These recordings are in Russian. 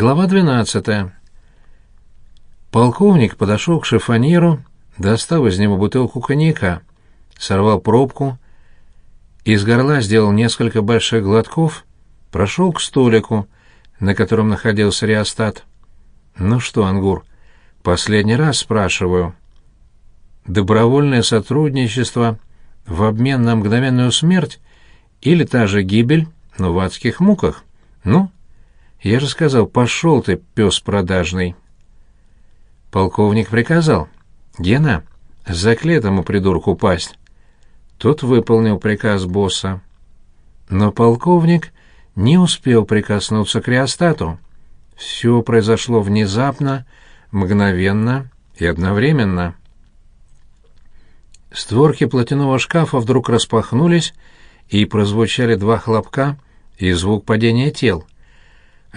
Глава 12. Полковник подошел к шифоньеру, достал из него бутылку коньяка, сорвал пробку, из горла сделал несколько больших глотков, прошел к столику, на котором находился реостат. «Ну что, Ангур, последний раз спрашиваю. Добровольное сотрудничество в обмен на мгновенную смерть или та же гибель, но в адских муках? Ну?» Я же сказал, пошел ты, пес продажный. Полковник приказал. Гена, закли этому придурку пасть. Тот выполнил приказ босса. Но полковник не успел прикоснуться к реостату. Все произошло внезапно, мгновенно и одновременно. Створки платяного шкафа вдруг распахнулись, и прозвучали два хлопка и звук падения тел —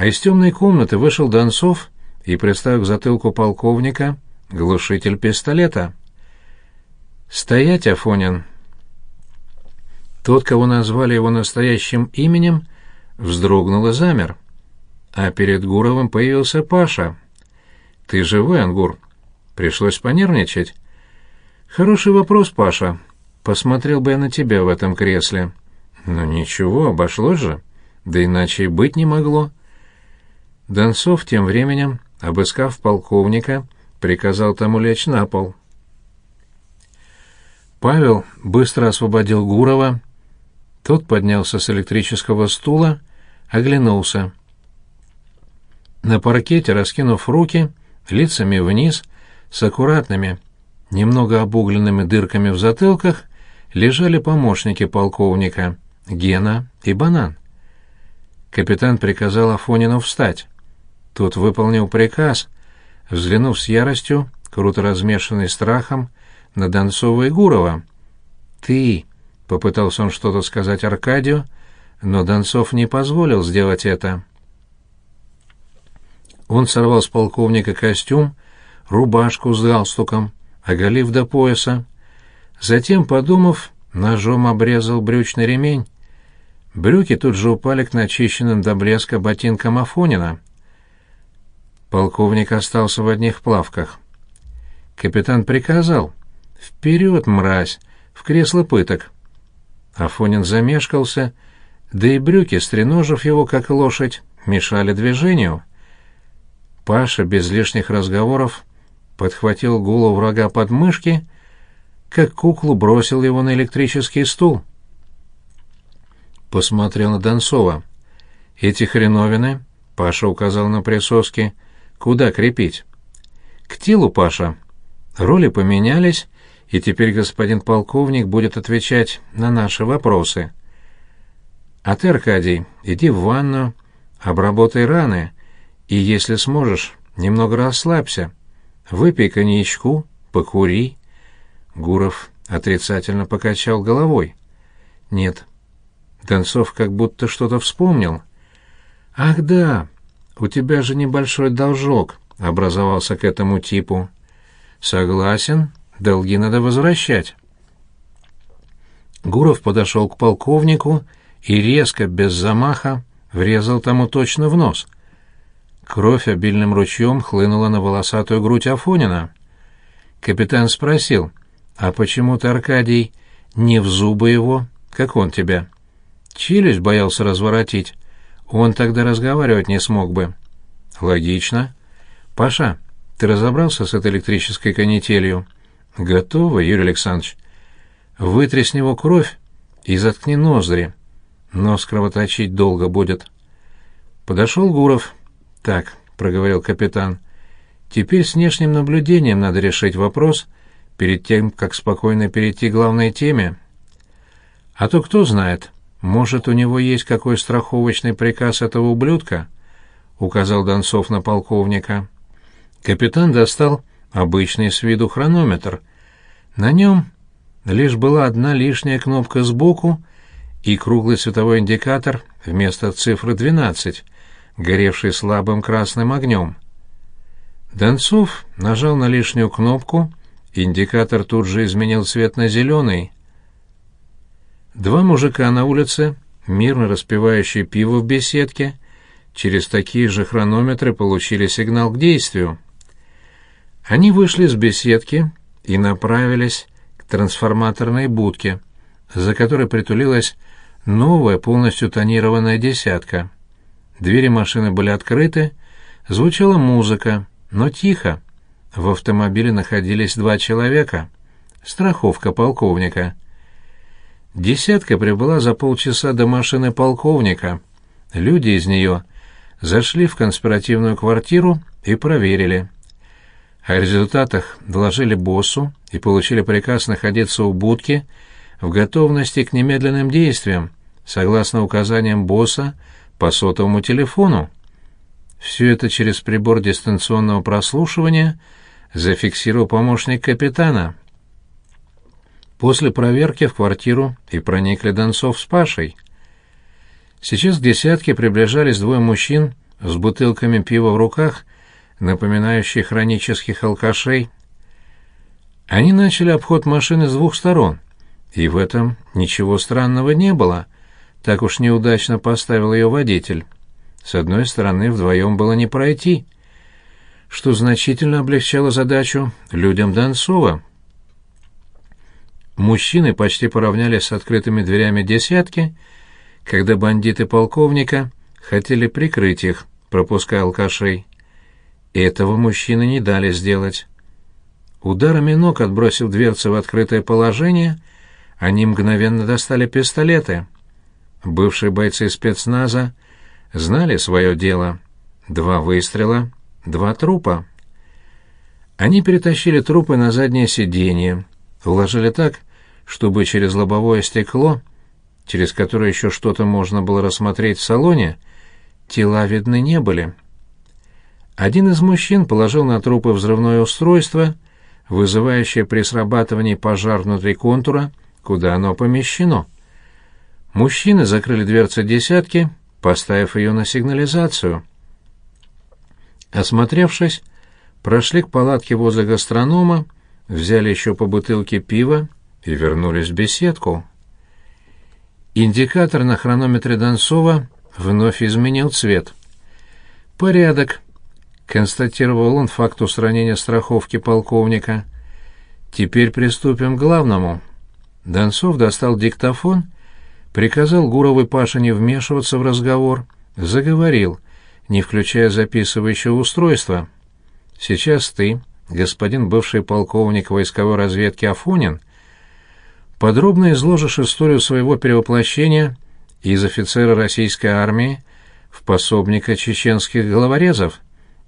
а из темной комнаты вышел Донцов и приставил к затылку полковника глушитель пистолета. «Стоять, Афонин!» Тот, кого назвали его настоящим именем, вздрогнул и замер. А перед Гуровым появился Паша. «Ты живой, Ангур?» Пришлось понервничать. «Хороший вопрос, Паша. Посмотрел бы я на тебя в этом кресле». «Ну ничего, обошлось же. Да иначе и быть не могло». Донцов тем временем, обыскав полковника, приказал тому лечь на пол. Павел быстро освободил Гурова. Тот поднялся с электрического стула, оглянулся. На паркете, раскинув руки, лицами вниз, с аккуратными, немного обугленными дырками в затылках, лежали помощники полковника Гена и Банан. Капитан приказал Афонину встать. Тот выполнил приказ, взглянув с яростью, круто размешанный страхом, на Донцова и Гурова. «Ты!» — попытался он что-то сказать Аркадию, но Донцов не позволил сделать это. Он сорвал с полковника костюм, рубашку с галстуком, оголив до пояса. Затем, подумав, ножом обрезал брючный ремень. Брюки тут же упали к начищенным до блеска ботинкам Афонина — Полковник остался в одних плавках. Капитан приказал. «Вперед, мразь! В кресло пыток!» Афонин замешкался, да и брюки, стреножив его, как лошадь, мешали движению. Паша без лишних разговоров подхватил голову врага под мышки, как куклу бросил его на электрический стул. Посмотрел на Донцова. «Эти хреновины», — Паша указал на присоски, — Куда крепить? К телу, Паша. Роли поменялись, и теперь господин полковник будет отвечать на наши вопросы. А ты, Аркадий, иди в ванну, обработай раны, и, если сможешь, немного расслабься. Выпей коньячку, покури. Гуров отрицательно покачал головой. Нет. Донцов как будто что-то вспомнил. Ах да, у тебя же небольшой должок образовался к этому типу. Согласен, долги надо возвращать. Гуров подошел к полковнику и резко, без замаха, врезал тому точно в нос. Кровь обильным ручьем хлынула на волосатую грудь Афонина. Капитан спросил, «А почему ты, Аркадий, не в зубы его, как он тебя?» Челюсть боялся разворотить. Он тогда разговаривать не смог бы. Логично. Паша, ты разобрался с этой электрической канителью? Готово, Юрий Александрович. Вытри с него кровь и заткни ноздри. Нос кровоточить долго будет. Подошел Гуров. Так, проговорил капитан. Теперь с внешним наблюдением надо решить вопрос перед тем, как спокойно перейти к главной теме. А то кто знает, может, у него есть какой страховочный приказ этого ублюдка, указал Донцов на полковника. Капитан достал обычный с виду хронометр. На нем лишь была одна лишняя кнопка сбоку и круглый световой индикатор вместо цифры 12, горевший слабым красным огнем. Донцов нажал на лишнюю кнопку, индикатор тут же изменил цвет на зеленый. Два мужика на улице, мирно распивающие пиво в беседке, через такие же хронометры получили сигнал к действию. Они вышли с беседки и направились к трансформаторной будке, за которой притулилась новая полностью тонированная десятка. Двери машины были открыты, звучала музыка, но тихо. В автомобиле находились два человека. Страховка полковника. Десятка прибыла за полчаса до машины полковника. Люди из нее зашли в конспиративную квартиру и проверили. О результатах доложили боссу и получили приказ находиться у будки в готовности к немедленным действиям, согласно указаниям босса по сотовому телефону. Все это через прибор дистанционного прослушивания зафиксировал помощник капитана. После проверки в квартиру и проникли Донцов с Пашей. Сейчас к десятке приближались двое мужчин с бутылками пива в руках, напоминающие хронических алкашей. Они начали обход машины с двух сторон, и в этом ничего странного не было, так уж неудачно поставил ее водитель. С одной стороны, вдвоем было не пройти, что значительно облегчало задачу людям Донцова. Мужчины почти поравнялись с открытыми дверями десятки, когда бандиты полковника хотели прикрыть их, пропуская алкашей. Этого мужчины не дали сделать. Ударами ног отбросив дверцы в открытое положение, они мгновенно достали пистолеты. Бывшие бойцы спецназа знали свое дело. Два выстрела, два трупа. Они перетащили трупы на заднее сиденье, уложили так, чтобы через лобовое стекло, через которое еще что-то можно было рассмотреть в салоне, тела видны не были. Один из мужчин положил на трупы взрывное устройство, вызывающее при срабатывании пожар внутри контура, куда оно помещено. Мужчины закрыли дверцы десятки, поставив ее на сигнализацию. Осмотревшись, прошли к палатке возле гастронома, взяли еще по бутылке пива и вернулись в беседку. Индикатор на хронометре Донцова вновь изменил цвет. «Порядок», — констатировал он факт устранения страховки полковника. «Теперь приступим к главному». Донцов достал диктофон, приказал Гуровой Паше не вмешиваться в разговор, заговорил, не включая записывающего устройства. «Сейчас ты, господин бывший полковник войсковой разведки Афонин, — подробно изложишь историю своего перевоплощения из офицера российской армии в пособника чеченских головорезов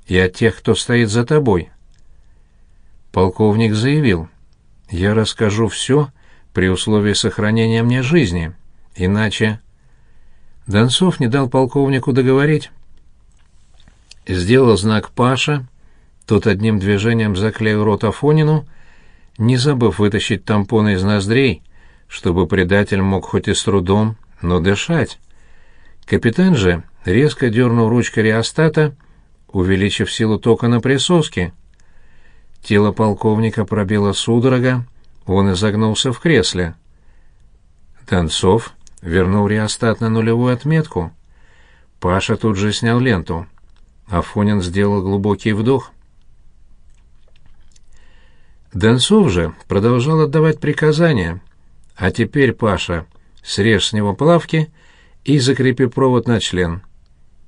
и от тех, кто стоит за тобой. Полковник заявил, «Я расскажу все при условии сохранения мне жизни, иначе...» Донцов не дал полковнику договорить. Сделал знак Паша, тот одним движением заклеил рот Афонину не забыв вытащить тампоны из ноздрей, чтобы предатель мог хоть и с трудом, но дышать. Капитан же резко дернул ручкой реостата, увеличив силу тока на присоске. Тело полковника пробило судорога, он изогнулся в кресле. Донцов вернул реостат на нулевую отметку. Паша тут же снял ленту. Афонин сделал глубокий вдох. Донцов же продолжал отдавать приказания. «А теперь, Паша, срежь с него плавки и закрепи провод на член».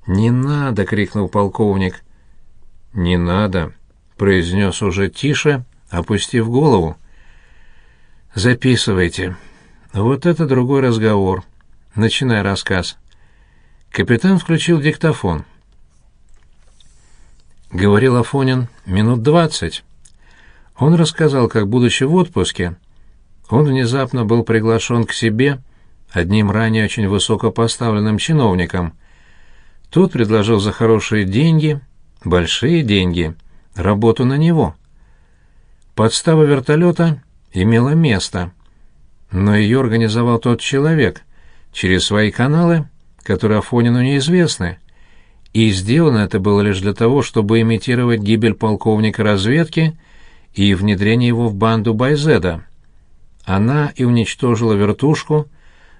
«Не надо!» — крикнул полковник. «Не надо!» — произнес уже тише, опустив голову. «Записывайте. Вот это другой разговор. Начинай рассказ». Капитан включил диктофон. Говорил Афонин минут двадцать. Он рассказал, как, будучи в отпуске, он внезапно был приглашен к себе одним ранее очень высокопоставленным чиновником. Тот предложил за хорошие деньги, большие деньги, работу на него. Подстава вертолета имела место, но ее организовал тот человек через свои каналы, которые Афонину неизвестны, и сделано это было лишь для того, чтобы имитировать гибель полковника разведки и внедрение его в банду Байзеда. Она и уничтожила вертушку,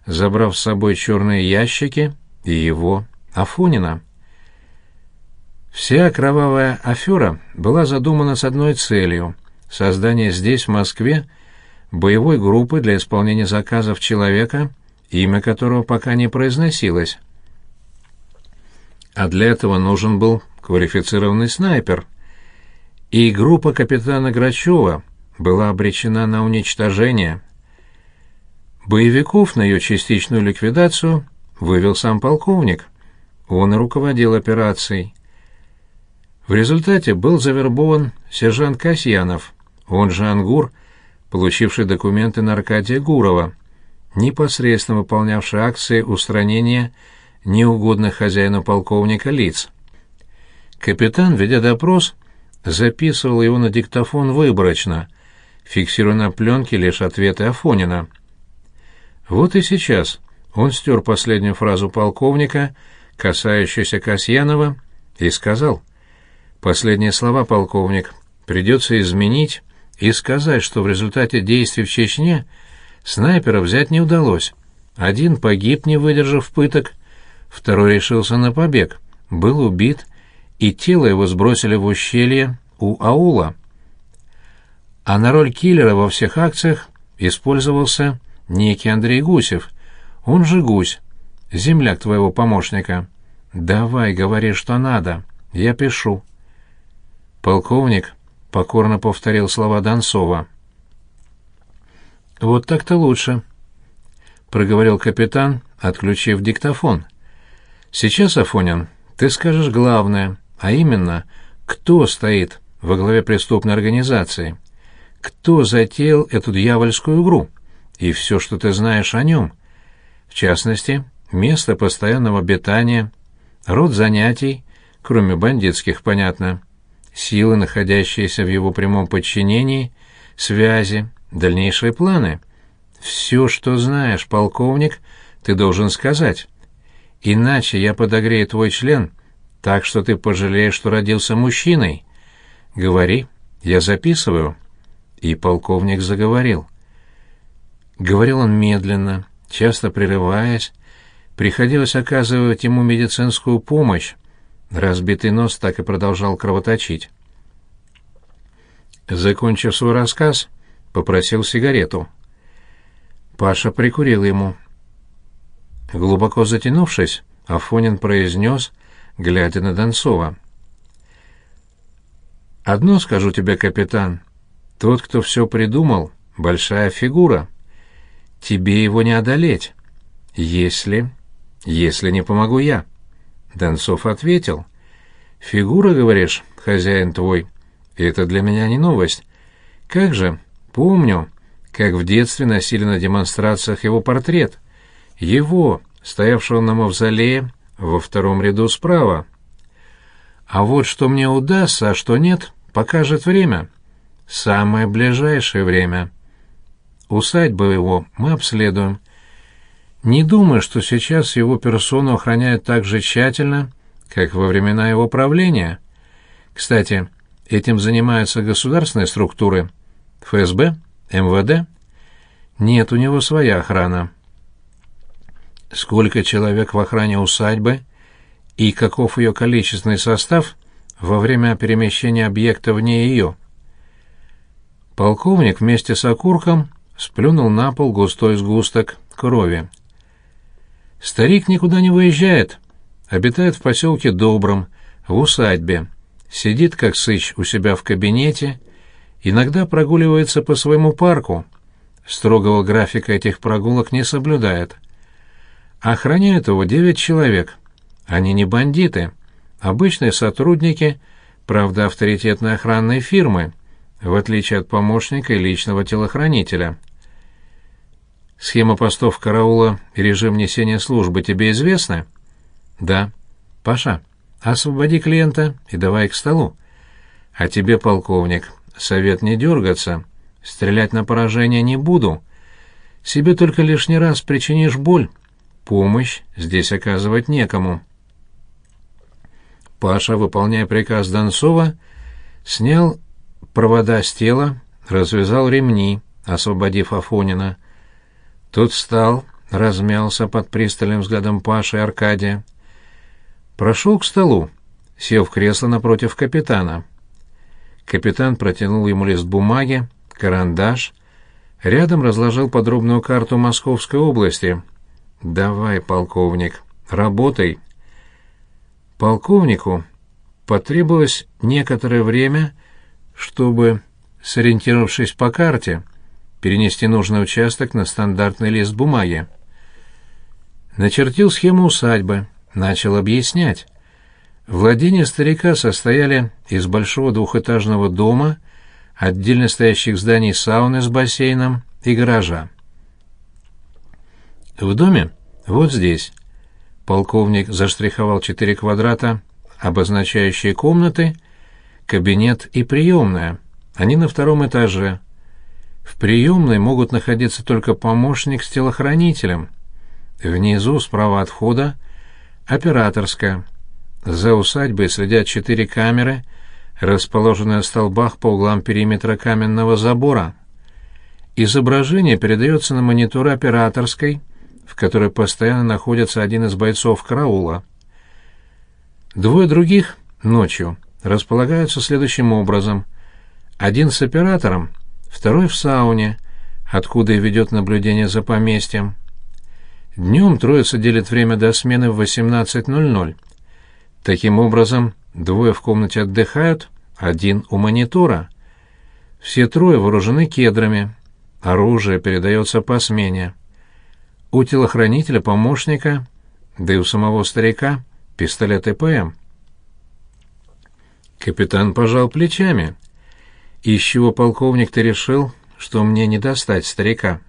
забрав с собой черные ящики и его, Афонина. Вся кровавая афера была задумана с одной целью — создание здесь, в Москве, боевой группы для исполнения заказов человека, имя которого пока не произносилось. А для этого нужен был квалифицированный снайпер. И группа капитана Грачева была обречена на уничтожение. Боевиков на ее частичную ликвидацию вывел сам полковник. Он и руководил операцией. В результате был завербован сержант Касьянов, он же Ангур, получивший документы на Аркадия Гурова, непосредственно выполнявший акции устранения неугодных хозяину полковника лиц. Капитан, ведя допрос, записывал его на диктофон выборочно, фиксируя на пленке лишь ответы Афонина. Вот и сейчас он стер последнюю фразу полковника, касающуюся Касьянова, и сказал — Последние слова, полковник, придется изменить и сказать, что в результате действий в Чечне снайпера взять не удалось. Один погиб, не выдержав пыток, второй решился на побег, был убит, и тело его сбросили в ущелье у аула. А на роль киллера во всех акциях использовался некий Андрей Гусев, он же Гусь, земляк твоего помощника. Давай, говори, что надо, я пишу. Полковник покорно повторил слова Донцова. «Вот так-то лучше», — проговорил капитан, отключив диктофон. «Сейчас, Афонин, ты скажешь главное, а именно, кто стоит во главе преступной организации, кто затеял эту дьявольскую игру и все, что ты знаешь о нем, в частности, место постоянного обитания, род занятий, кроме бандитских, понятно, силы, находящиеся в его прямом подчинении, связи, дальнейшие планы. Все, что знаешь, полковник, ты должен сказать. Иначе я подогрею твой член, так что ты пожалеешь, что родился мужчиной. Говори, я записываю. И полковник заговорил. Говорил он медленно, часто прерываясь, приходилось оказывать ему медицинскую помощь, Разбитый нос так и продолжал кровоточить. Закончив свой рассказ, попросил сигарету. Паша прикурил ему. Глубоко затянувшись, Афонин произнес, глядя на Донцова. «Одно скажу тебе, капитан. Тот, кто все придумал, большая фигура. Тебе его не одолеть. Если... если не помогу я». Донцов ответил. «Фигура, говоришь, хозяин твой? Это для меня не новость. Как же, помню, как в детстве носили на демонстрациях его портрет. Его, стоявшего на мавзолее во втором ряду справа. А вот что мне удастся, а что нет, покажет время. Самое ближайшее время. Усадьбу его мы обследуем. Не думаю, что сейчас его персону охраняют так же тщательно, как во времена его правления. Кстати, этим занимаются государственные структуры. ФСБ? МВД? Нет, у него своя охрана. Сколько человек в охране усадьбы и каков ее количественный состав во время перемещения объекта вне ее? Полковник вместе с окурком сплюнул на пол густой сгусток крови. Старик никуда не выезжает, обитает в поселке Добром, в усадьбе, сидит как сыч у себя в кабинете, иногда прогуливается по своему парку, строгого графика этих прогулок не соблюдает. Охраняют его девять человек. Они не бандиты, обычные сотрудники, правда, авторитетной охранной фирмы, в отличие от помощника и личного телохранителя. Схема постов караула и режим несения службы тебе известны? Да. Паша, освободи клиента и давай к столу. А тебе, полковник, совет не дергаться. Стрелять на поражение не буду. Себе только лишний раз причинишь боль. Помощь здесь оказывать некому. Паша, выполняя приказ Донцова, снял провода с тела, развязал ремни, освободив Афонина. Тот встал, размялся под пристальным взглядом Паши и Аркадия. Прошел к столу, сел в кресло напротив капитана. Капитан протянул ему лист бумаги, карандаш, рядом разложил подробную карту Московской области. «Давай, полковник, работай». Полковнику потребовалось некоторое время, чтобы, сориентировавшись по карте, перенести нужный участок на стандартный лист бумаги. Начертил схему усадьбы, начал объяснять. Владения старика состояли из большого двухэтажного дома, отдельно стоящих зданий сауны с бассейном и гаража. В доме, вот здесь, полковник заштриховал четыре квадрата, обозначающие комнаты, кабинет и приемная. Они на втором этаже. В приемной могут находиться только помощник с телохранителем. Внизу, справа от входа, операторская. За усадьбой следят четыре камеры, расположенные на столбах по углам периметра каменного забора. Изображение передается на монитор операторской, в которой постоянно находится один из бойцов караула. Двое других ночью располагаются следующим образом. Один с оператором, второй в сауне, откуда и ведет наблюдение за поместьем. Днем троица делит время до смены в 18.00. Таким образом, двое в комнате отдыхают, один у монитора. Все трое вооружены кедрами. Оружие передается по смене. У телохранителя, помощника, да и у самого старика пистолет ИПМ. Капитан пожал плечами. Из чего полковник ты решил, что мне не достать старика?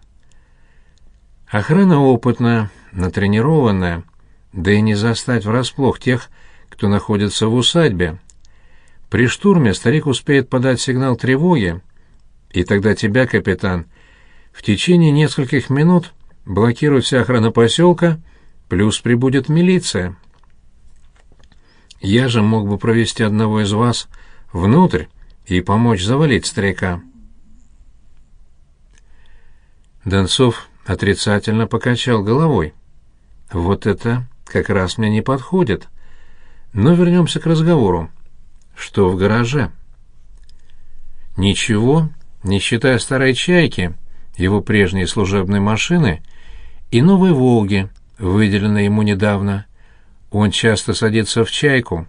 Охрана опытная, натренированная, да и не застать врасплох тех, кто находится в усадьбе. При штурме старик успеет подать сигнал тревоги, и тогда тебя, капитан, в течение нескольких минут блокирует вся охрана поселка, плюс прибудет милиция. Я же мог бы провести одного из вас внутрь и помочь завалить старика. Донцов отрицательно покачал головой. Вот это как раз мне не подходит. Но вернемся к разговору. Что в гараже? Ничего, не считая старой «Чайки», его прежней служебной машины и новой «Волги», выделенной ему недавно. Он часто садится в «Чайку».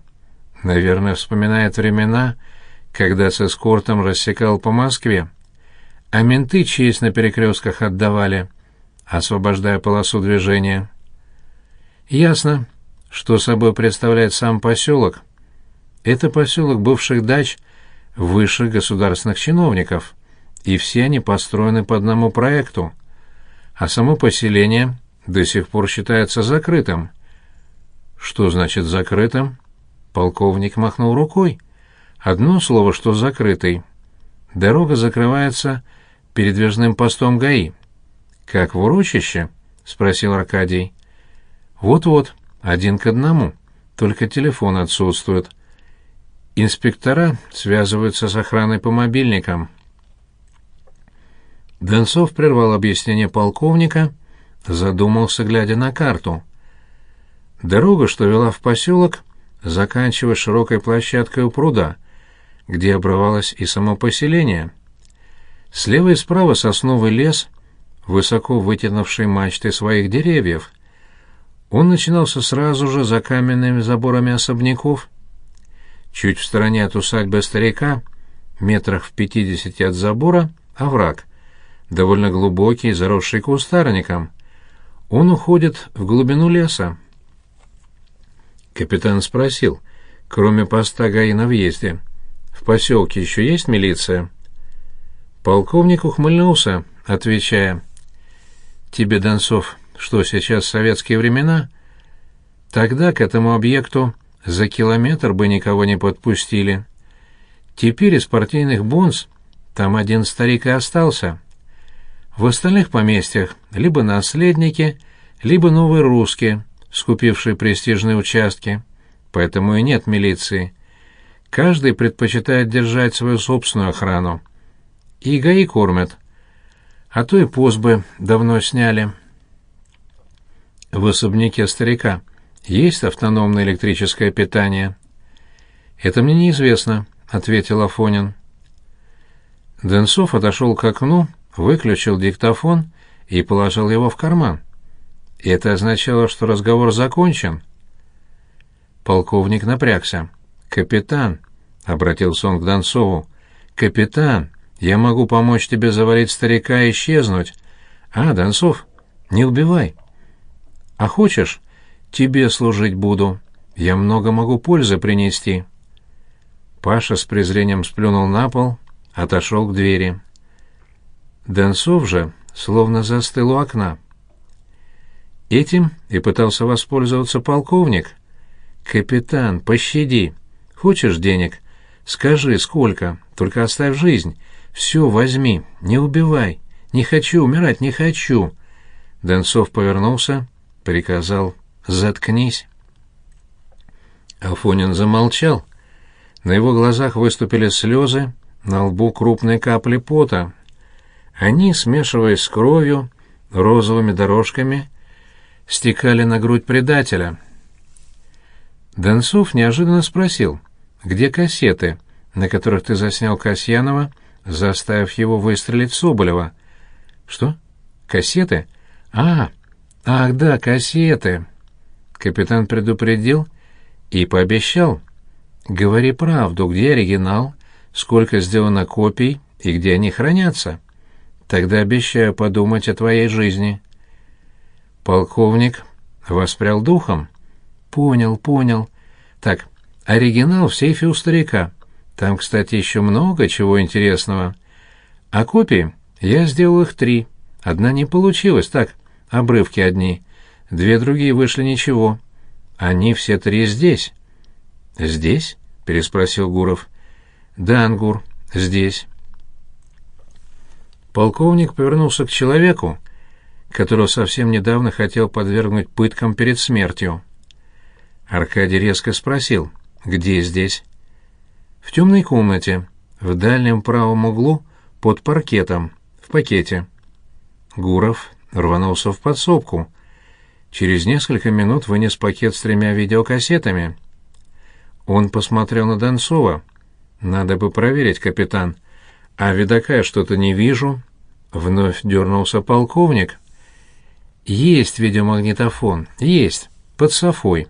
Наверное, вспоминает времена, когда с эскортом рассекал по Москве. А менты честь на перекрестках отдавали — освобождая полосу движения. Ясно, что собой представляет сам поселок. Это поселок бывших дач высших государственных чиновников, и все они построены по одному проекту, а само поселение до сих пор считается закрытым. Что значит закрытым? Полковник махнул рукой. Одно слово, что закрытый. Дорога закрывается передвижным постом ГАИ. «Как в урочище?» — спросил Аркадий. «Вот-вот, один к одному, только телефон отсутствует. Инспектора связываются с охраной по мобильникам». Донцов прервал объяснение полковника, задумался, глядя на карту. Дорога, что вела в поселок, заканчивалась широкой площадкой у пруда, где обрывалось и само поселение. Слева и справа сосновый лес высоко вытянувший мачты своих деревьев. Он начинался сразу же за каменными заборами особняков. Чуть в стороне от усадьбы старика, метрах в пятидесяти от забора, овраг, довольно глубокий, заросший кустарником. Он уходит в глубину леса. Капитан спросил, кроме поста ГАИ на въезде, в поселке еще есть милиция? Полковник ухмыльнулся, отвечая, Тебе, Донцов, что сейчас советские времена? Тогда к этому объекту за километр бы никого не подпустили. Теперь из партийных бонз там один старик и остался. В остальных поместьях либо наследники, либо новые русские, скупившие престижные участки. Поэтому и нет милиции. Каждый предпочитает держать свою собственную охрану. И ГАИ кормят – а то и пост давно сняли. В особняке старика есть автономное электрическое питание? Это мне неизвестно, ответил Афонин. Денцов отошел к окну, выключил диктофон и положил его в карман. Это означало, что разговор закончен. Полковник напрягся. «Капитан», — обратился он к Донцову, — «капитан, я могу помочь тебе завалить старика и исчезнуть. А, Донцов, не убивай. А хочешь, тебе служить буду. Я много могу пользы принести». Паша с презрением сплюнул на пол, отошел к двери. Донцов же словно застыл у окна. Этим и пытался воспользоваться полковник. «Капитан, пощади. Хочешь денег? Скажи, сколько, только оставь жизнь. Все возьми, не убивай. Не хочу умирать, не хочу». Донцов повернулся, приказал «Заткнись». Афонин замолчал. На его глазах выступили слезы, на лбу крупные капли пота. Они, смешиваясь с кровью, розовыми дорожками, стекали на грудь предателя. Донцов неожиданно спросил, где кассеты, на которых ты заснял Касьянова, заставив его выстрелить Соболева? Что? Кассеты? А, ах да, кассеты. Капитан предупредил и пообещал. Говори правду, где оригинал, сколько сделано копий и где они хранятся. Тогда обещаю подумать о твоей жизни. Полковник воспрял духом. Понял, понял. Так, оригинал в сейфе у старика. Там, кстати, еще много чего интересного. А копии я сделал их три. Одна не получилась, так, обрывки одни. Две другие вышли ничего. Они все три здесь. Здесь? переспросил Гуров. Да, Ангур, здесь. Полковник повернулся к человеку, которого совсем недавно хотел подвергнуть пыткам перед смертью. Аркадий резко спросил, где здесь? В темной комнате, в дальнем правом углу, под паркетом, в пакете. Гуров рванулся в подсобку. Через несколько минут вынес пакет с тремя видеокассетами. Он посмотрел на Донцова. «Надо бы проверить, капитан. А видака я что-то не вижу». Вновь дернулся полковник. «Есть видеомагнитофон, есть, под софой».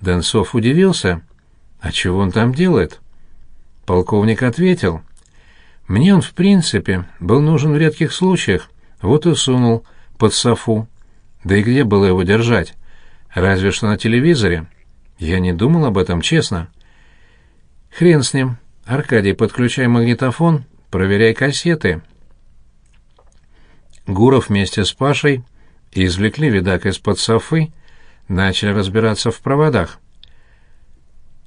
Донцов удивился. «А чего он там делает?» Полковник ответил. «Мне он, в принципе, был нужен в редких случаях, вот и сунул под софу. Да и где было его держать? Разве что на телевизоре. Я не думал об этом, честно». «Хрен с ним. Аркадий, подключай магнитофон, проверяй кассеты». Гуров вместе с Пашей извлекли видак из-под софы, начали разбираться в проводах.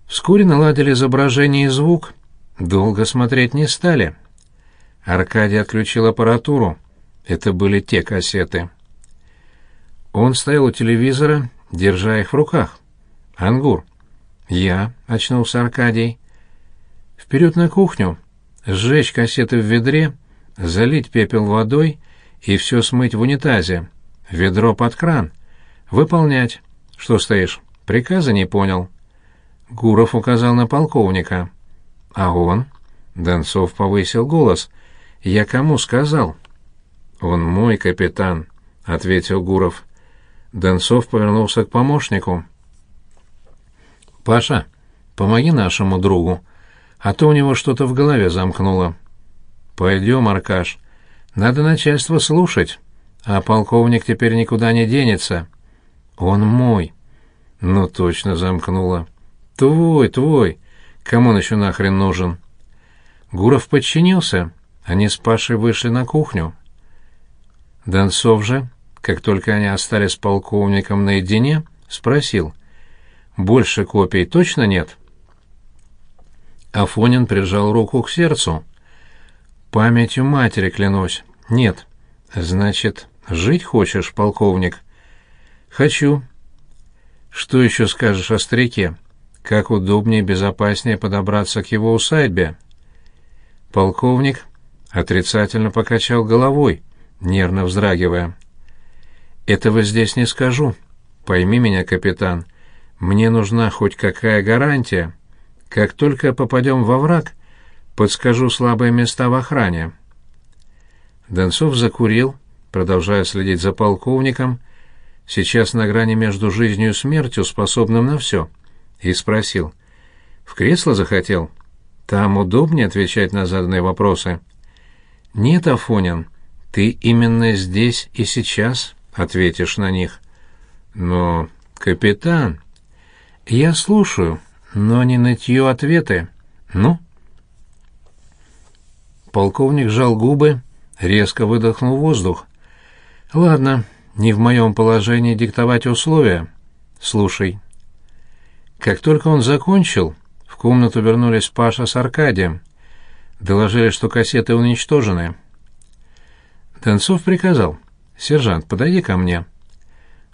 Вскоре наладили изображение и звук, долго смотреть не стали. Аркадий отключил аппаратуру. Это были те кассеты. Он стоял у телевизора, держа их в руках. «Ангур». «Я», — очнулся Аркадий. «Вперед на кухню, сжечь кассеты в ведре, залить пепел водой — и все смыть в унитазе. Ведро под кран. Выполнять. Что стоишь? Приказа не понял. Гуров указал на полковника. А он? Донцов повысил голос. Я кому сказал? Он мой капитан, ответил Гуров. Донцов повернулся к помощнику. Паша, помоги нашему другу, а то у него что-то в голове замкнуло. Пойдем, Аркаш. Надо начальство слушать, а полковник теперь никуда не денется. Он мой. Ну, точно замкнула. Твой, твой. Кому он еще нахрен нужен? Гуров подчинился. Они с Пашей вышли на кухню. Донцов же, как только они остались с полковником наедине, спросил. «Больше копий точно нет?» Афонин прижал руку к сердцу. Памятью матери клянусь. Нет. Значит, жить хочешь, полковник? Хочу. Что еще скажешь о старике? Как удобнее и безопаснее подобраться к его усадьбе? Полковник отрицательно покачал головой, нервно вздрагивая. Этого здесь не скажу. Пойми меня, капитан. Мне нужна хоть какая гарантия. Как только попадем во враг, подскажу слабые места в охране». Донцов закурил, продолжая следить за полковником, сейчас на грани между жизнью и смертью, способным на все, и спросил. «В кресло захотел? Там удобнее отвечать на заданные вопросы». «Нет, Афонин, ты именно здесь и сейчас ответишь на них». «Но, капитан...» «Я слушаю, но не нытье ответы. Ну?» Полковник сжал губы, резко выдохнул воздух. «Ладно, не в моем положении диктовать условия. Слушай». Как только он закончил, в комнату вернулись Паша с Аркадием. Доложили, что кассеты уничтожены. Донцов приказал. «Сержант, подойди ко мне».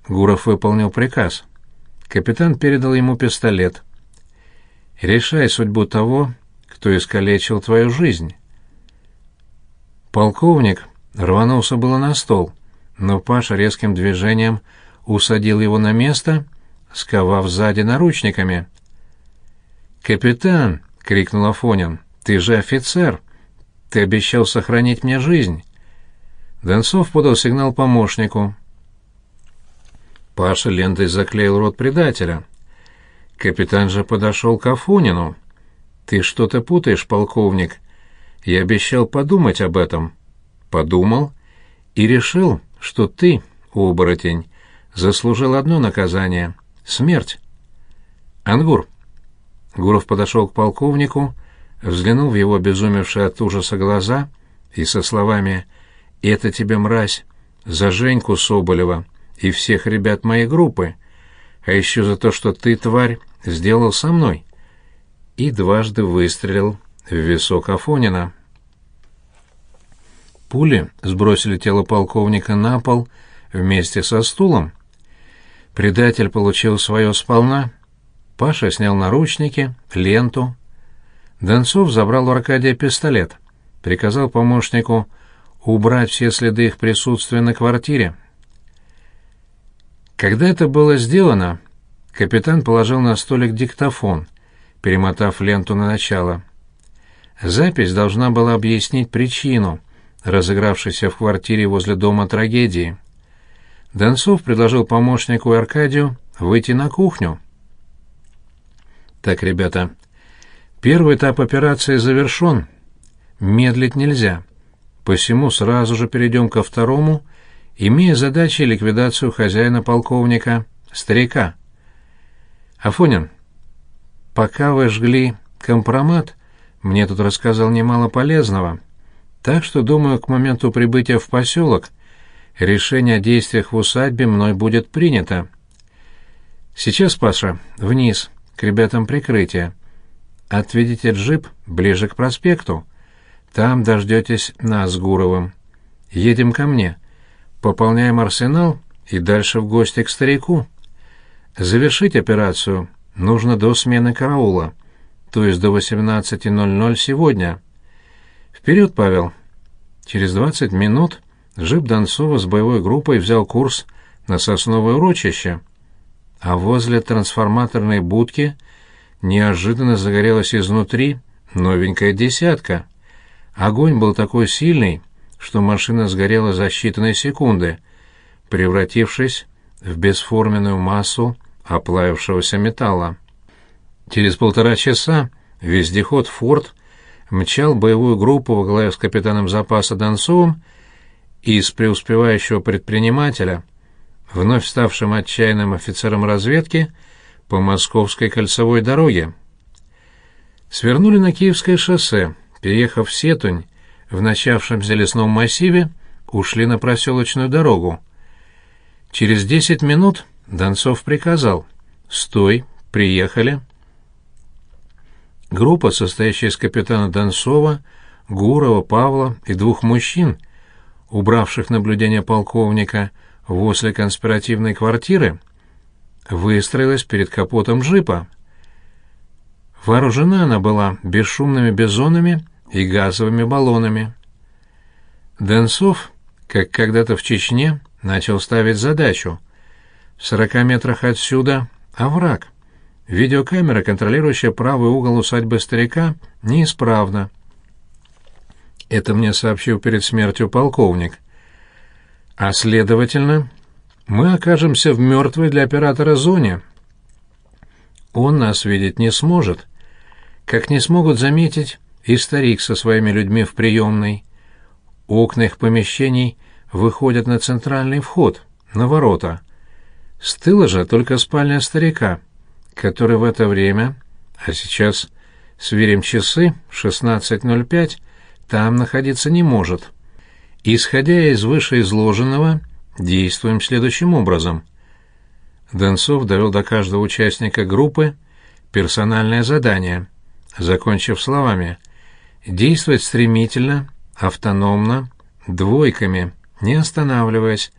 Гуров выполнил приказ. Капитан передал ему пистолет. «Решай судьбу того, кто искалечил твою жизнь». Полковник рванулся было на стол, но Паша резким движением усадил его на место, сковав сзади наручниками. «Капитан!» — крикнул Афонин. «Ты же офицер! Ты обещал сохранить мне жизнь!» Донцов подал сигнал помощнику. Паша лентой заклеил рот предателя. Капитан же подошел к Афонину. «Ты что-то путаешь, полковник. Я обещал подумать об этом. Подумал и решил, что ты, оборотень, заслужил одно наказание — смерть. Ангур. Гуров подошел к полковнику, взглянул в его обезумевшие от ужаса глаза и со словами «Это тебе, мразь, за Женьку Соболева и всех ребят моей группы, а еще за то, что ты, тварь, сделал со мной» и дважды выстрелил в висок Афонина. Пули сбросили тело полковника на пол вместе со стулом. Предатель получил свое сполна. Паша снял наручники, ленту. Донцов забрал у Аркадия пистолет. Приказал помощнику убрать все следы их присутствия на квартире. Когда это было сделано, капитан положил на столик диктофон, перемотав ленту на начало. Запись должна была объяснить причину, разыгравшейся в квартире возле дома трагедии. Донцов предложил помощнику Аркадию выйти на кухню. «Так, ребята, первый этап операции завершен. Медлить нельзя. Посему сразу же перейдем ко второму, имея задачей ликвидацию хозяина полковника, старика. Афонин, пока вы жгли компромат, мне тут рассказал немало полезного, так что, думаю, к моменту прибытия в поселок решение о действиях в усадьбе мной будет принято. Сейчас, Паша, вниз, к ребятам прикрытия. Отведите джип ближе к проспекту. Там дождетесь нас Гуровым. Едем ко мне. Пополняем арсенал и дальше в гости к старику. Завершить операцию нужно до смены караула, то есть до 18.00 сегодня. Вперед, Павел. Через 20 минут джип Донцова с боевой группой взял курс на сосновое урочище, а возле трансформаторной будки неожиданно загорелась изнутри новенькая десятка — Огонь был такой сильный, что машина сгорела за считанные секунды, превратившись в бесформенную массу оплавившегося металла. Через полтора часа вездеход «Форд» мчал боевую группу во главе с капитаном запаса Донцовым и из преуспевающего предпринимателя, вновь ставшим отчаянным офицером разведки, по Московской кольцевой дороге. Свернули на Киевское шоссе, переехав Сетунь, в начавшемся лесном массиве, ушли на проселочную дорогу. Через десять минут Донцов приказал «Стой, приехали». Группа, состоящая из капитана Донцова, Гурова, Павла и двух мужчин, убравших наблюдение полковника возле конспиративной квартиры, выстроилась перед капотом джипа. Вооружена она была бесшумными бизонами и газовыми баллонами. Донцов, как когда-то в Чечне, начал ставить задачу. Сорока метрах отсюда овраг. Видеокамера, контролирующая правый угол усадьбы старика, неисправна. Это мне сообщил перед смертью полковник. А следовательно, мы окажемся в мертвой для оператора зоне. Он нас видеть не сможет, как не смогут заметить и старик со своими людьми в приемной. Окна их помещений выходят на центральный вход, на ворота. С тыла же только спальня старика, который в это время, а сейчас сверим часы, 16.05, там находиться не может. Исходя из вышеизложенного, действуем следующим образом. Донцов довел до каждого участника группы персональное задание, закончив словами «действовать стремительно, автономно, двойками, не останавливаясь,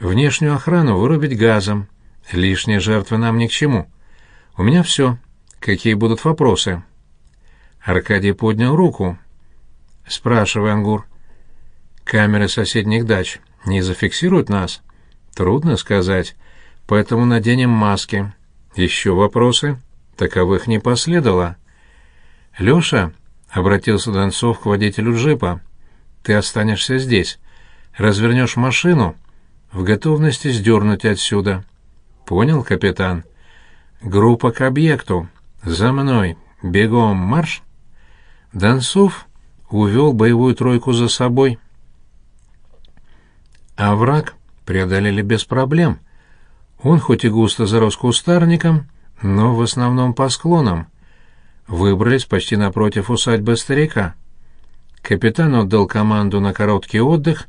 внешнюю охрану вырубить газом, лишние жертвы нам ни к чему. У меня все. Какие будут вопросы?» Аркадий поднял руку. «Спрашивай, Ангур. Камеры соседних дач не зафиксируют нас?» «Трудно сказать, поэтому наденем маски. Еще вопросы?» Таковых не последовало. «Леша?» — обратился Донцов к водителю джипа. «Ты останешься здесь. Развернешь машину, в готовности сдернуть отсюда». «Понял, капитан?» «Группа к объекту. За мной. Бегом марш!» Донцов увел боевую тройку за собой. А враг преодолели без проблем. Он хоть и густо зарос кустарником, но в основном по склонам. Выбрались почти напротив усадьбы старика. Капитан отдал команду на короткий отдых,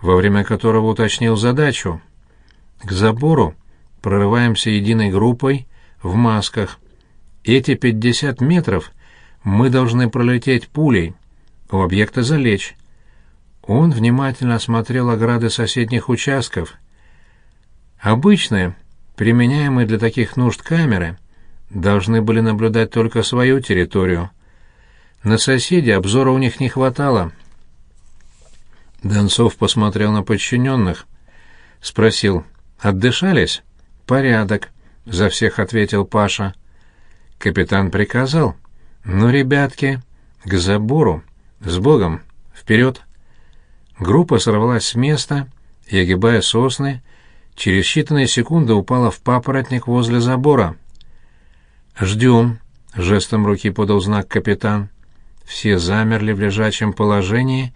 во время которого уточнил задачу. К забору прорываемся единой группой в масках. Эти пятьдесят метров мы должны пролететь пулей, у объекта залечь. Он внимательно осмотрел ограды соседних участков. Обычные, применяемые для таких нужд камеры, должны были наблюдать только свою территорию. На соседей обзора у них не хватало. Донцов посмотрел на подчиненных. Спросил, отдышались? «Порядок», — за всех ответил Паша. Капитан приказал. «Ну, ребятки, к забору, с Богом, вперед!» Группа сорвалась с места и, огибая сосны, через считанные секунды упала в папоротник возле забора. «Ждем», — жестом руки подал знак капитан. Все замерли в лежачем положении,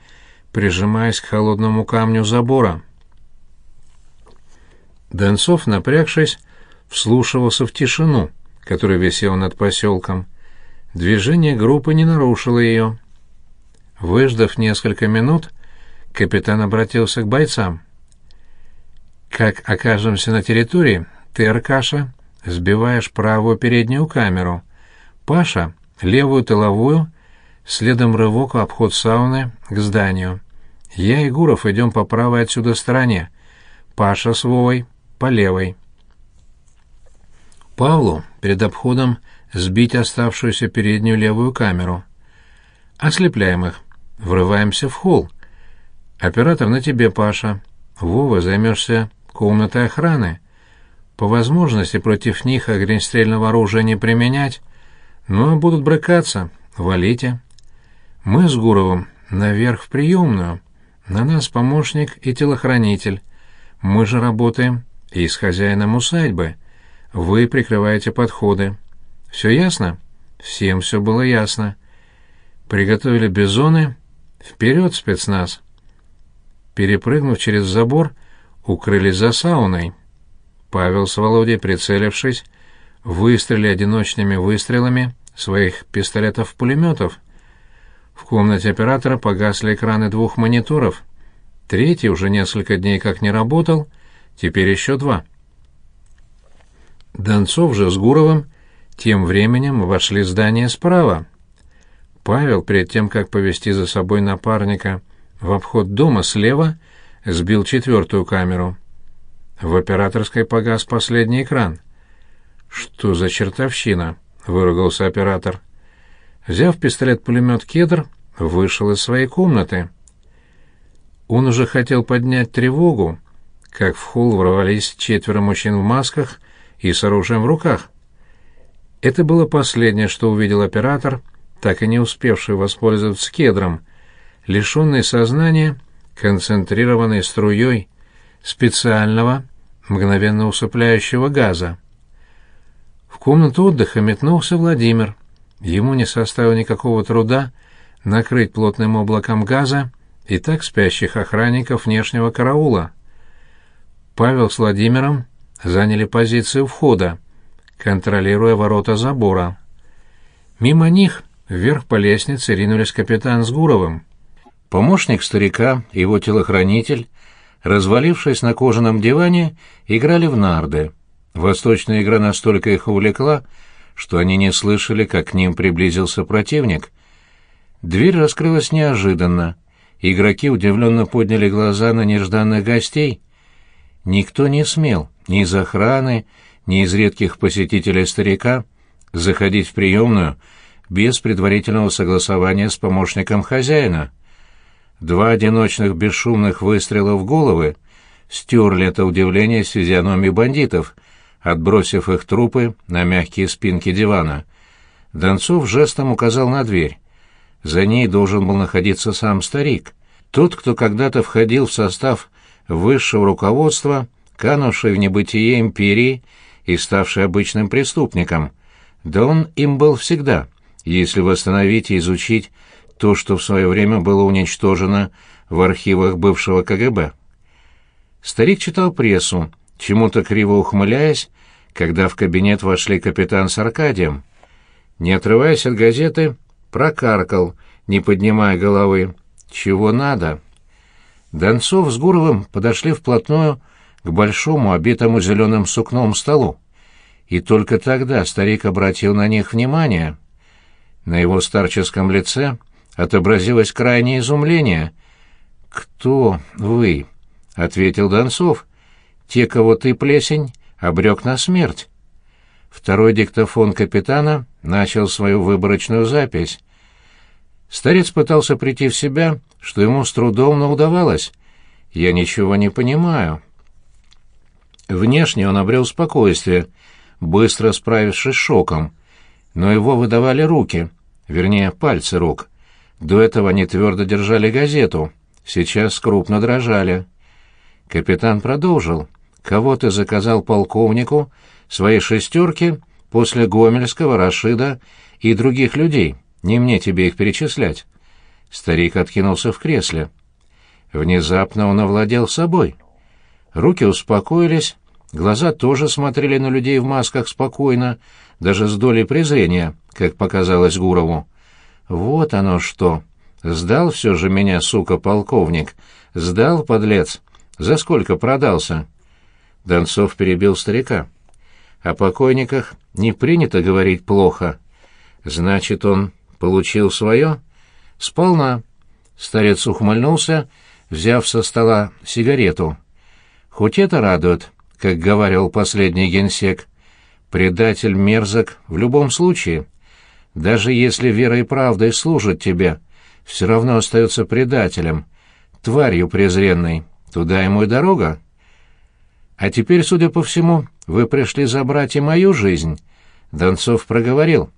прижимаясь к холодному камню забора. Донцов, напрягшись, вслушивался в тишину, которая висела над поселком. Движение группы не нарушило ее. Выждав несколько минут, капитан обратился к бойцам. «Как окажемся на территории, ты, Аркаша, сбиваешь правую переднюю камеру, Паша — левую тыловую, следом рывок в обход сауны к зданию. Я и Гуров идем по правой отсюда стороне, Паша с Вовой — по левой». Павлу перед обходом сбить оставшуюся переднюю левую камеру. Ослепляем их. Врываемся в холл. Оператор на тебе, Паша. Вова, займешься комнатой охраны. По возможности против них огнестрельного оружия не применять. Ну, а будут брыкаться. Валите. Мы с Гуровым наверх в приемную. На нас помощник и телохранитель. Мы же работаем и с хозяином усадьбы. Вы прикрываете подходы. Все ясно? Всем все было ясно. Приготовили бизоны. Вперед, спецназ! Перепрыгнув через забор, укрылись за сауной. Павел с Володей, прицелившись, выстрелили одиночными выстрелами своих пистолетов-пулеметов. В комнате оператора погасли экраны двух мониторов. Третий уже несколько дней как не работал, теперь еще два. Донцов же с Гуровым тем временем вошли в здание справа. Павел, перед тем, как повести за собой напарника в обход дома слева, сбил четвертую камеру. В операторской погас последний экран. «Что за чертовщина?» — выругался оператор. Взяв пистолет-пулемет «Кедр», вышел из своей комнаты. Он уже хотел поднять тревогу, как в холл ворвались четверо мужчин в масках и с оружием в руках. Это было последнее, что увидел оператор, так и не успевший воспользоваться кедром, лишенный сознания, концентрированной струей специального, мгновенно усыпляющего газа. В комнату отдыха метнулся Владимир. Ему не составило никакого труда накрыть плотным облаком газа и так спящих охранников внешнего караула. Павел с Владимиром заняли позицию входа, контролируя ворота забора. Мимо них вверх по лестнице ринулись капитан с Гуровым. Помощник старика и его телохранитель, развалившись на кожаном диване, играли в нарды. Восточная игра настолько их увлекла, что они не слышали, как к ним приблизился противник. Дверь раскрылась неожиданно. Игроки удивленно подняли глаза на нежданных гостей. Никто не смел, ни из охраны, ни из редких посетителей старика, заходить в приемную без предварительного согласования с помощником хозяина. Два одиночных бесшумных выстрела в головы стерли это удивление с физиономии бандитов, отбросив их трупы на мягкие спинки дивана. Донцов жестом указал на дверь. За ней должен был находиться сам старик, тот, кто когда-то входил в состав высшего руководства, канувший в небытие империи и ставший обычным преступником. Да он им был всегда, если восстановить и изучить то, что в свое время было уничтожено в архивах бывшего КГБ. Старик читал прессу, чему-то криво ухмыляясь, когда в кабинет вошли капитан с Аркадием. Не отрываясь от газеты, прокаркал, не поднимая головы. «Чего надо?» Донцов с Гуровым подошли вплотную к большому, обитому зеленым сукном столу. И только тогда старик обратил на них внимание. На его старческом лице отобразилось крайнее изумление. «Кто вы?» — ответил Донцов. «Те, кого ты, плесень, обрек на смерть». Второй диктофон капитана начал свою выборочную запись. Старец пытался прийти в себя, что ему с трудом, но удавалось. «Я ничего не понимаю». Внешне он обрел спокойствие, быстро справившись с шоком, но его выдавали руки, вернее, пальцы рук. До этого они твердо держали газету, сейчас крупно дрожали. Капитан продолжил. «Кого ты заказал полковнику, своей шестерки, после Гомельского, Рашида и других людей?» Не мне тебе их перечислять. Старик откинулся в кресле. Внезапно он овладел собой. Руки успокоились, глаза тоже смотрели на людей в масках спокойно, даже с долей презрения, как показалось Гурову. Вот оно что! Сдал все же меня, сука, полковник. Сдал, подлец. За сколько продался? Донцов перебил старика. О покойниках не принято говорить плохо. Значит, он Получил свое? Сполна. Старец ухмыльнулся, взяв со стола сигарету. Хоть это радует, как говорил последний генсек. Предатель мерзок в любом случае. Даже если верой и правдой служит тебе, все равно остается предателем, тварью презренной. Туда ему и дорога. А теперь, судя по всему, вы пришли забрать и мою жизнь. Донцов проговорил.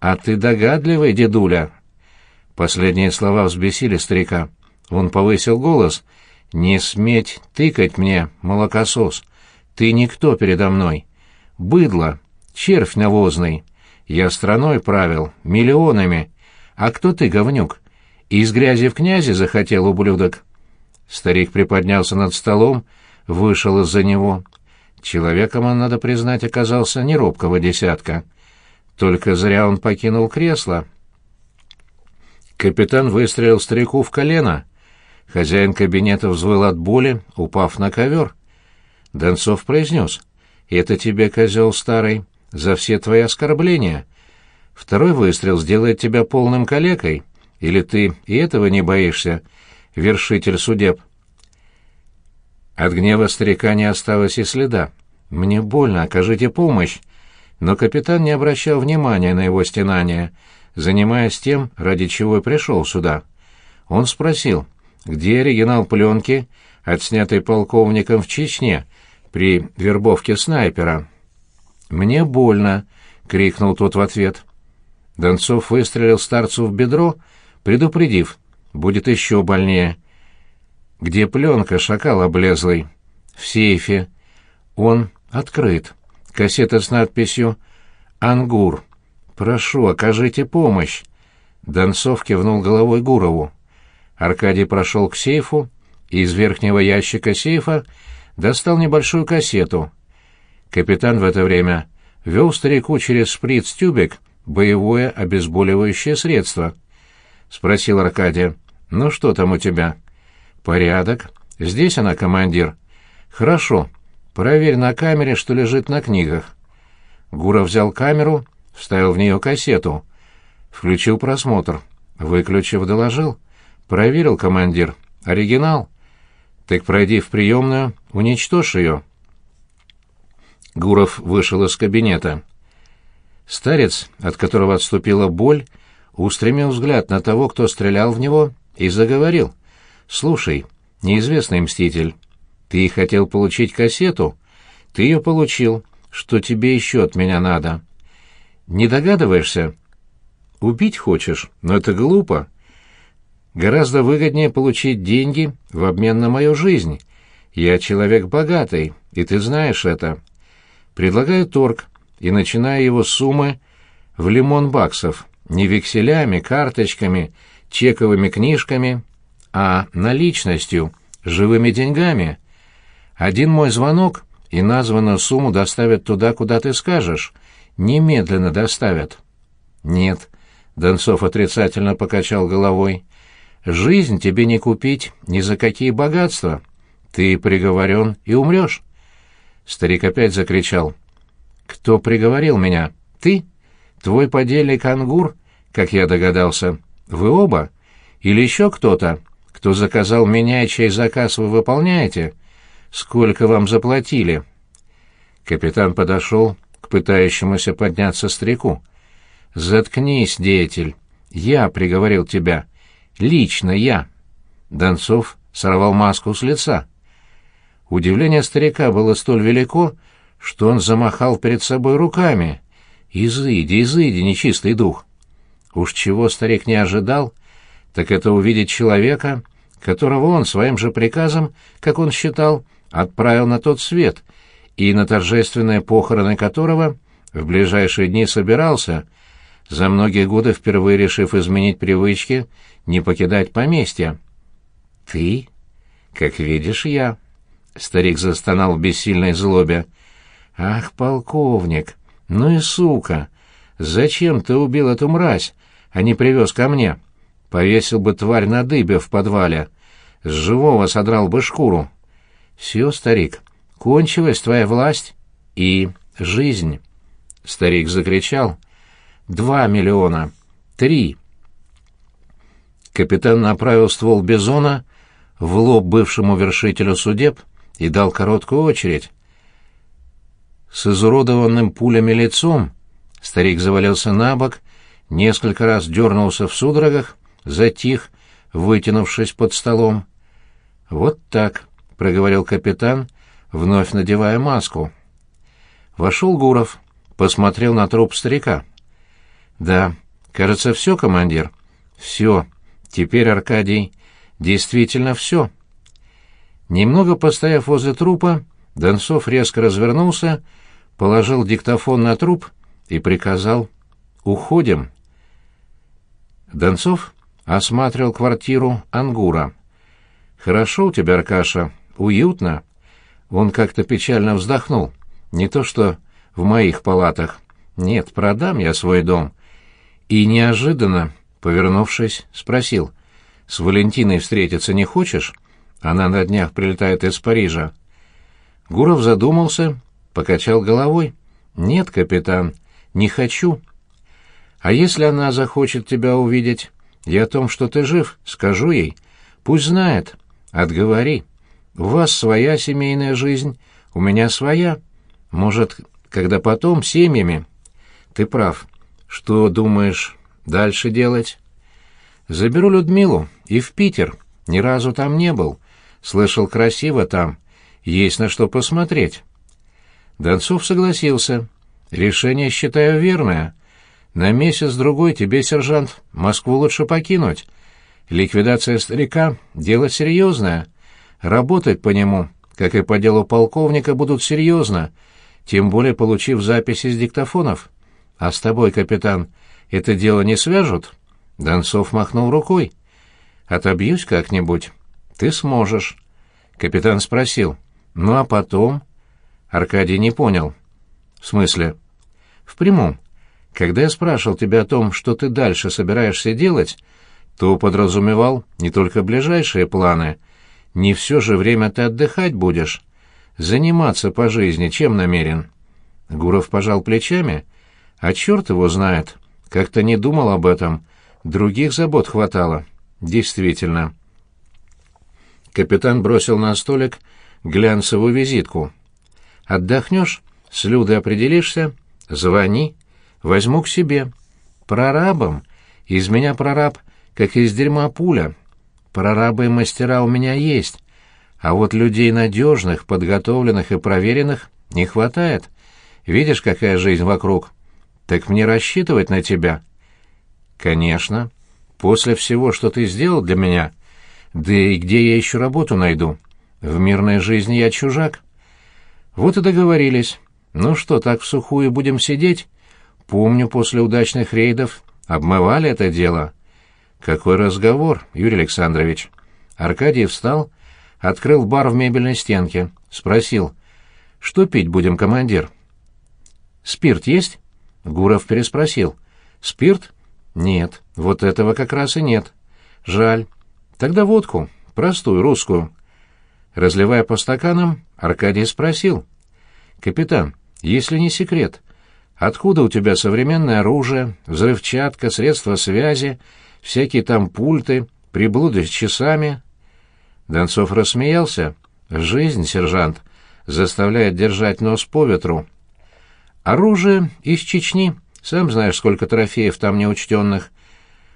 «А ты догадливый, дедуля!» Последние слова взбесили старика. Он повысил голос. «Не сметь тыкать мне, молокосос! Ты никто передо мной! Быдло! Червь навозный! Я страной правил, миллионами! А кто ты, говнюк? Из грязи в князи захотел, ублюдок?» Старик приподнялся над столом, вышел из-за него. Человеком он, надо признать, оказался неробкого десятка — только зря он покинул кресло. Капитан выстрелил старику в колено. Хозяин кабинета взвыл от боли, упав на ковер. Донцов произнес. «Это тебе, козел старый, за все твои оскорбления. Второй выстрел сделает тебя полным калекой. Или ты и этого не боишься, вершитель судеб?» От гнева старика не осталось и следа. «Мне больно, окажите помощь!» Но капитан не обращал внимания на его стенания, занимаясь тем, ради чего и пришел сюда. Он спросил, где оригинал пленки, отснятой полковником в Чечне при вербовке снайпера. «Мне больно», — крикнул тот в ответ. Донцов выстрелил старцу в бедро, предупредив, будет еще больнее. «Где пленка, шакал облезлый?» «В сейфе. Он открыт. Кассета с надписью «Ангур». Прошу, окажите помощь». Донцов кивнул головой Гурову. Аркадий прошел к сейфу и из верхнего ящика сейфа достал небольшую кассету. Капитан в это время вел старику через шприц-тюбик боевое обезболивающее средство. Спросил Аркадия, «Ну что там у тебя?» «Порядок. Здесь она, командир». «Хорошо. Проверь на камере, что лежит на книгах». Гуров взял камеру, вставил в нее кассету. Включил просмотр. Выключив, доложил. «Проверил, командир. Оригинал». «Так пройди в приемную, уничтожь ее». Гуров вышел из кабинета. Старец, от которого отступила боль, устремил взгляд на того, кто стрелял в него, и заговорил. «Слушай, неизвестный мститель, ты хотел получить кассету? Ты ее получил. Что тебе еще от меня надо? Не догадываешься? Убить хочешь, но это глупо. Гораздо выгоднее получить деньги в обмен на мою жизнь. Я человек богатый, и ты знаешь это. Предлагаю торг, и начиная его суммы в лимон баксов, не векселями, карточками, чековыми книжками, а наличностью, живыми деньгами. Один мой звонок, и названную сумму доставят туда, куда ты скажешь. Немедленно доставят. Нет, Донцов отрицательно покачал головой. Жизнь тебе не купить ни за какие богатства. Ты приговорен и умрешь. Старик опять закричал. «Кто приговорил меня? Ты? Твой подельник Ангур, как я догадался. Вы оба? Или еще кто-то, кто заказал меня и чей заказ вы выполняете? Сколько вам заплатили?» Капитан подошел к пытающемуся подняться старику. «Заткнись, деятель. Я приговорил тебя. Лично я». Донцов сорвал маску с лица. Удивление старика было столь велико, что он замахал перед собой руками. «Изыди, изыди, нечистый дух!» Уж чего старик не ожидал, так это увидеть человека, которого он своим же приказом, как он считал, отправил на тот свет, и на торжественные похороны которого в ближайшие дни собирался, за многие годы впервые решив изменить привычки, не покидать поместье. «Ты? Как видишь, я...» Старик застонал в бессильной злобе. «Ах, полковник, ну и сука! Зачем ты убил эту мразь, а не привез ко мне? Повесил бы тварь на дыбе в подвале, с живого содрал бы шкуру. Все, старик, кончилась твоя власть и жизнь». Старик закричал. «Два миллиона! Три!» Капитан направил ствол Бизона в лоб бывшему вершителю судеб и дал короткую очередь. С изуродованным пулями лицом старик завалился на бок, несколько раз дернулся в судорогах, затих, вытянувшись под столом. «Вот так», — проговорил капитан, вновь надевая маску. Вошел Гуров, посмотрел на труп старика. «Да, кажется, все, командир?» «Все. Теперь, Аркадий, действительно все». Немного постояв возле трупа, Донцов резко развернулся, положил диктофон на труп и приказал «Уходим». Донцов осматривал квартиру Ангура. «Хорошо у тебя, Аркаша, уютно». Он как-то печально вздохнул. «Не то что в моих палатах. Нет, продам я свой дом». И неожиданно, повернувшись, спросил, «С Валентиной встретиться не хочешь?» Она на днях прилетает из Парижа. Гуров задумался, покачал головой. Нет, капитан, не хочу. А если она захочет тебя увидеть, я о том, что ты жив, скажу ей. Пусть знает. Отговори. У вас своя семейная жизнь, у меня своя. Может, когда потом семьями. Ты прав. Что думаешь дальше делать? Заберу Людмилу и в Питер. Ни разу там не был. Слышал, красиво там. Есть на что посмотреть. Донцов согласился. Решение считаю верное. На месяц-другой тебе, сержант, Москву лучше покинуть. Ликвидация старика — дело серьезное. Работать по нему, как и по делу полковника, будут серьезно, тем более получив записи из диктофонов. А с тобой, капитан, это дело не свяжут?» Донцов махнул рукой. «Отобьюсь как-нибудь. Ты сможешь». Капитан спросил. «Ну а потом?» Аркадий не понял. «В смысле?» «В прямом. Когда я спрашивал тебя о том, что ты дальше собираешься делать, то подразумевал не только ближайшие планы. Не все же время ты отдыхать будешь. Заниматься по жизни чем намерен?» Гуров пожал плечами. «А черт его знает. Как-то не думал об этом. Других забот хватало. Действительно». Капитан бросил на столик глянцевую визитку. «Отдохнешь, с Людой определишься, звони, возьму к себе. Прорабом. Из меня прораб, как из дерьма пуля. Прорабы и мастера у меня есть, а вот людей надежных, подготовленных и проверенных не хватает. Видишь, какая жизнь вокруг? Так мне рассчитывать на тебя?» «Конечно. После всего, что ты сделал для меня...» Да и где я еще работу найду? В мирной жизни я чужак. Вот и договорились. Ну что, так в сухую будем сидеть? Помню, после удачных рейдов обмывали это дело. Какой разговор, Юрий Александрович? Аркадий встал, открыл бар в мебельной стенке, спросил. Что пить будем, командир? Спирт есть? Гуров переспросил. Спирт? Нет, вот этого как раз и нет. Жаль. Тогда водку, простую, русскую. Разливая по стаканам, Аркадий спросил. «Капитан, если не секрет, откуда у тебя современное оружие, взрывчатка, средства связи, всякие там пульты, приблуды с часами?» Донцов рассмеялся. «Жизнь, сержант, заставляет держать нос по ветру. Оружие из Чечни, сам знаешь, сколько трофеев там неучтенных.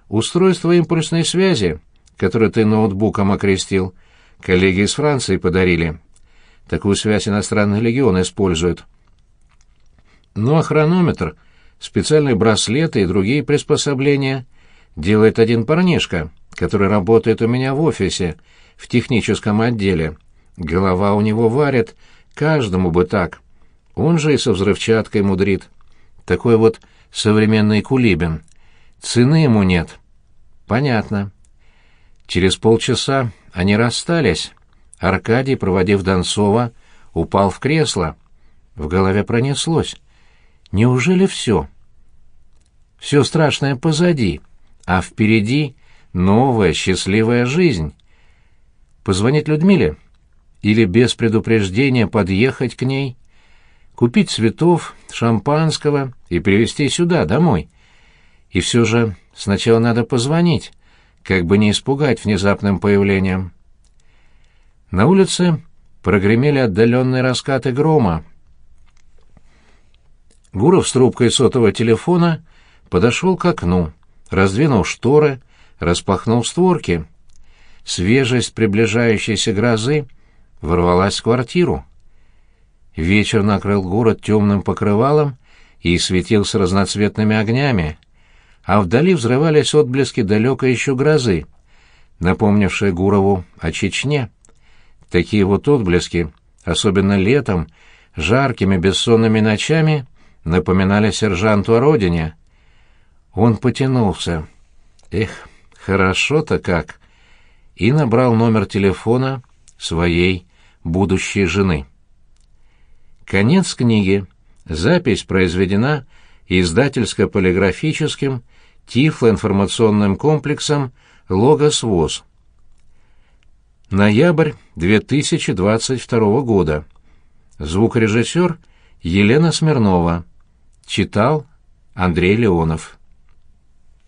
Устройство импульсной связи который ты ноутбуком окрестил, коллеги из Франции подарили. Такую связь иностранный легион использует. Ну а хронометр, специальные браслеты и другие приспособления делает один парнишка, который работает у меня в офисе, в техническом отделе. Голова у него варит, каждому бы так. Он же и со взрывчаткой мудрит. Такой вот современный кулибин. Цены ему нет. Понятно. Через полчаса они расстались. Аркадий, проводив Донцова, упал в кресло. В голове пронеслось. Неужели все? Все страшное позади, а впереди новая счастливая жизнь. Позвонить Людмиле? Или без предупреждения подъехать к ней? Купить цветов, шампанского и привезти сюда, домой? И все же сначала надо позвонить как бы не испугать внезапным появлением. На улице прогремели отдаленные раскаты грома. Гуров с трубкой сотового телефона подошел к окну, раздвинул шторы, распахнул створки. Свежесть приближающейся грозы ворвалась в квартиру. Вечер накрыл город темным покрывалом и светился разноцветными огнями а вдали взрывались отблески далекой еще грозы, напомнившие Гурову о Чечне. Такие вот отблески, особенно летом, жаркими бессонными ночами, напоминали сержанту о родине. Он потянулся. Эх, хорошо-то как! И набрал номер телефона своей будущей жены. Конец книги. Запись произведена издательско-полиграфическим тифлоинформационным комплексом «Логос ВОЗ». Ноябрь 2022 года. Звукорежиссер Елена Смирнова. Читал Андрей Леонов.